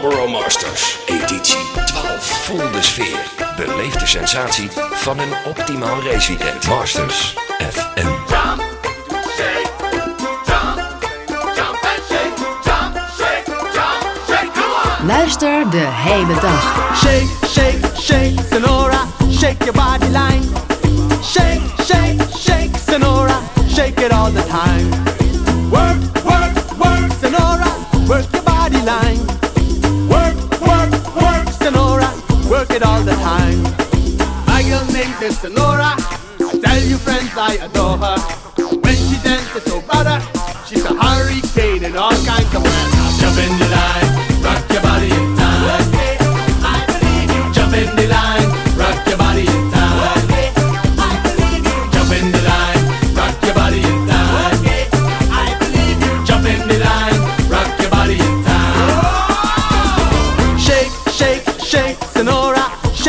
Marlboro Masters, editie 12. Voel de sfeer, beleef de sensatie van een optimaal raceweekend. Masters FM. Jump, shake, jump, jump and shake, jump, shake, jump, shake, come on! Luister de hele dag. Shake, shake, shake, Sonora, shake your body line. Time. My girl name is Senora. Tell your friends I adore her. When she dances so better,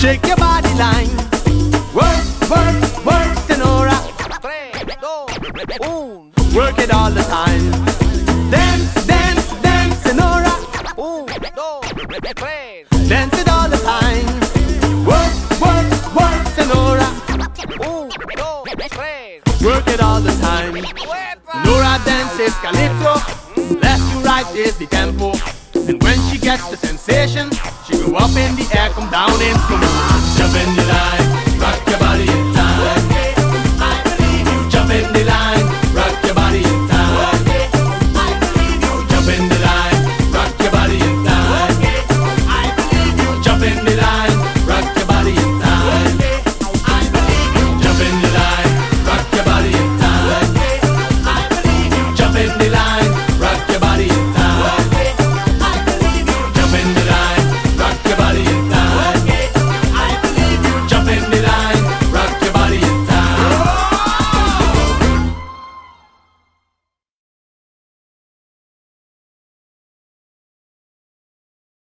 Shake your body line. Work, work, work, Senora. Work it all the time. Dance, dance, dance, Senora. Dance it all the time. Work, work, work, Senora. Work it all the time. Nora dances calypso. Left to right is the tempo. And when she gets the sensation,